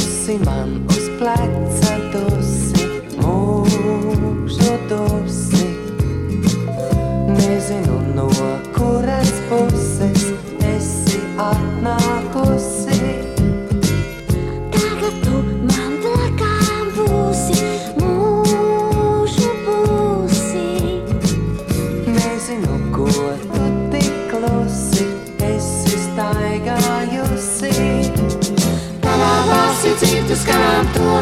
Dusi man uz pleca, dusi mūžu dusi. Nezinu no kuras skanām to,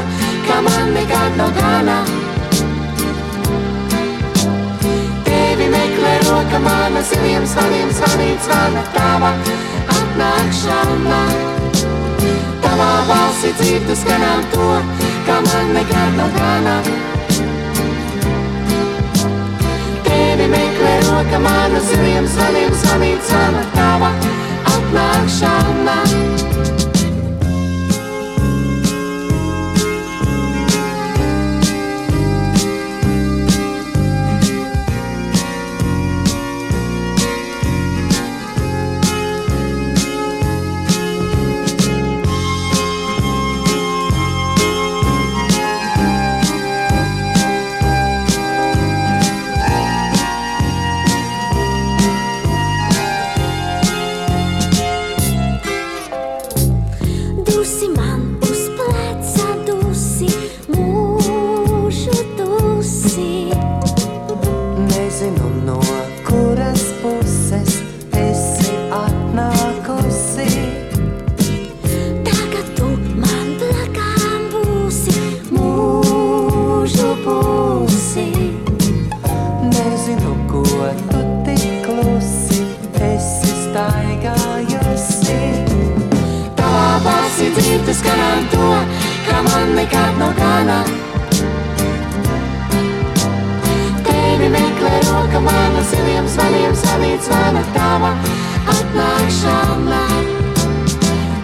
ka man nekad nav gana. Tevi meklē roka mana, ziliem zvaniem zvanīt zvana tava atnākšana. Tavā balsī dzirdu skanām to, ka man nekad nav gana. Tevi meklē roka mana, ziliem zvaniem dzirdu skanām to, ka man nekad nav gana. Tevi meklē roka mana, ziliem zvaniem zvanīt zvana tava atnākšana.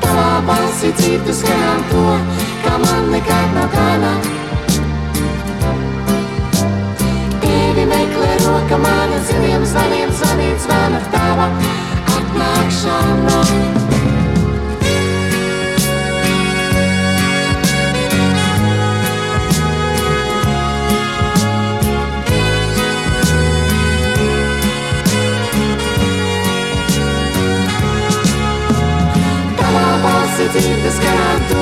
Tavā balsī dzirdu skanām to, ka man nekad nav gana. Tevi meklē roka mana, ziliem zvaniem zvanīt zvana tava atnākšana. To, ka man nekad nav gana.